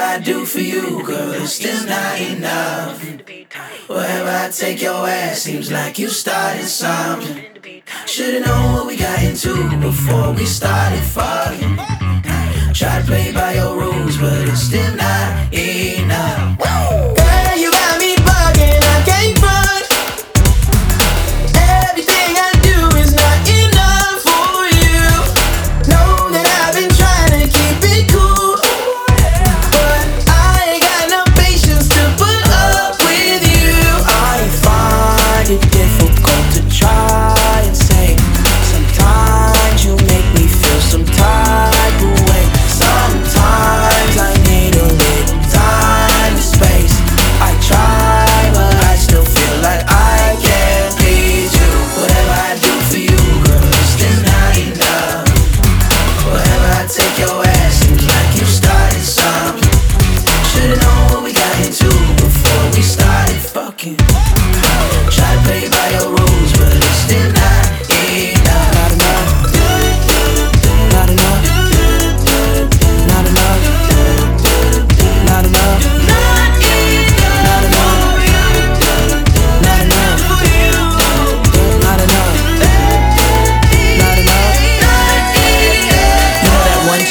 I do for you, girl, it's still not enough. Wherever I take your ass, seems like you started something. Should've known what we got into before we started fucking. Try to play by your rules, but it's still not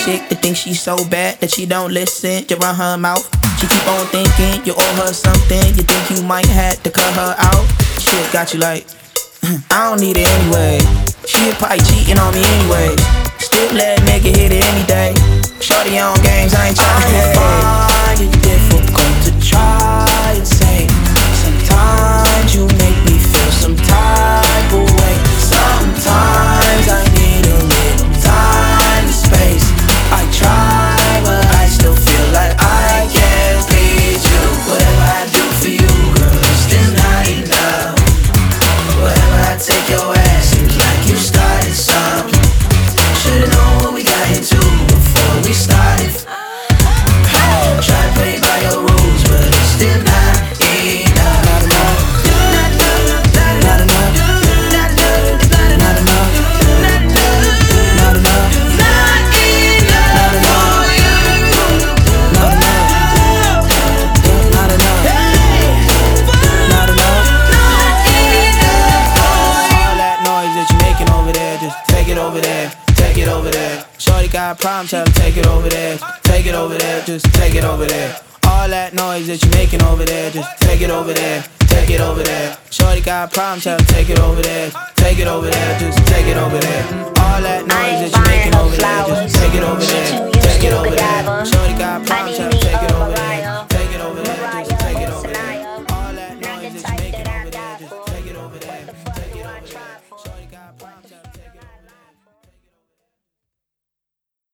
chick that thinks she's so bad that she don't listen. You run her mouth. She keep on thinking you owe her something. You think you might have to cut her out. Shit got you like, I don't need it anyway. She probably cheating on me anyway. Still let nigga hit it any day. Shorty on games, I ain't trying to got problems, tell her take it over there, take it over there, just take it over there. All that noise that you're making over there, just take it over there, take it over there. Shorty got problems, tell her take it over there, take it over there, just take it over there.